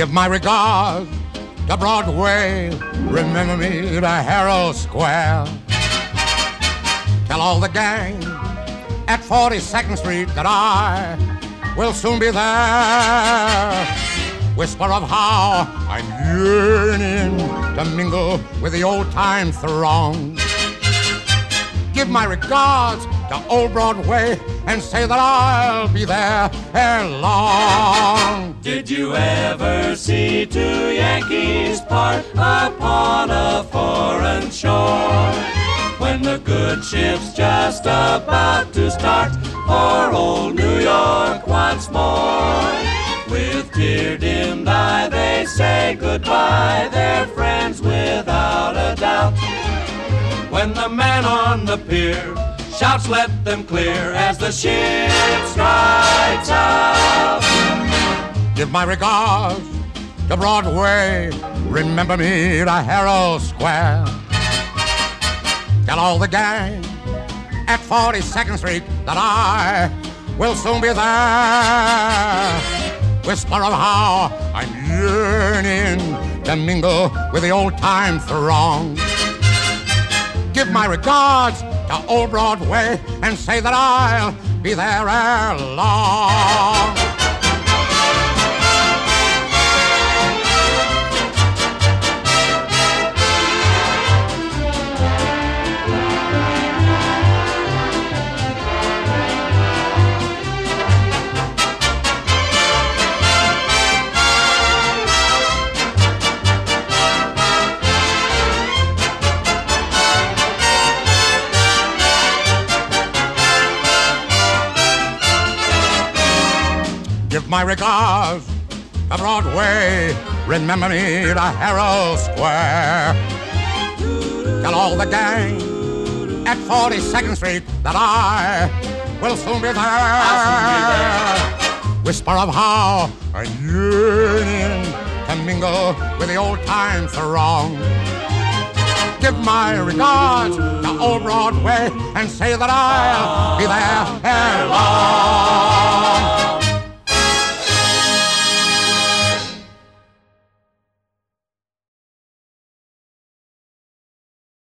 Give my regards to Broadway. Remember me to Herald Square. Tell all the gang at 42nd Street that I will soon be there. Whisper of how I'm yearning to mingle with the old time throng. Give my regards to Old Broadway and say that I'll be there ere long. Did you ever see two Yankees part upon a foreign shore? When the good ship's just about to start for old New York once more. With tear dimmed eye, they say goodbye. They're friends without a doubt. When the man on the pier shouts, let them clear as the ship strides out. Give my regards to Broadway. Remember me to Herald Square. Tell all the gang at 42nd Street that I will soon be there. Whisper of how I'm yearning to mingle with the old time throng. Give my regards to Old Broadway and say that I'll be there ere long. Give my regards to Broadway. Remember me to Herald Square. Tell all the gang at 42nd Street that I will soon be there. Whisper of how I'm yearning to mingle with the old time throng. Give my regards to Old Broadway and say that I'll be there ere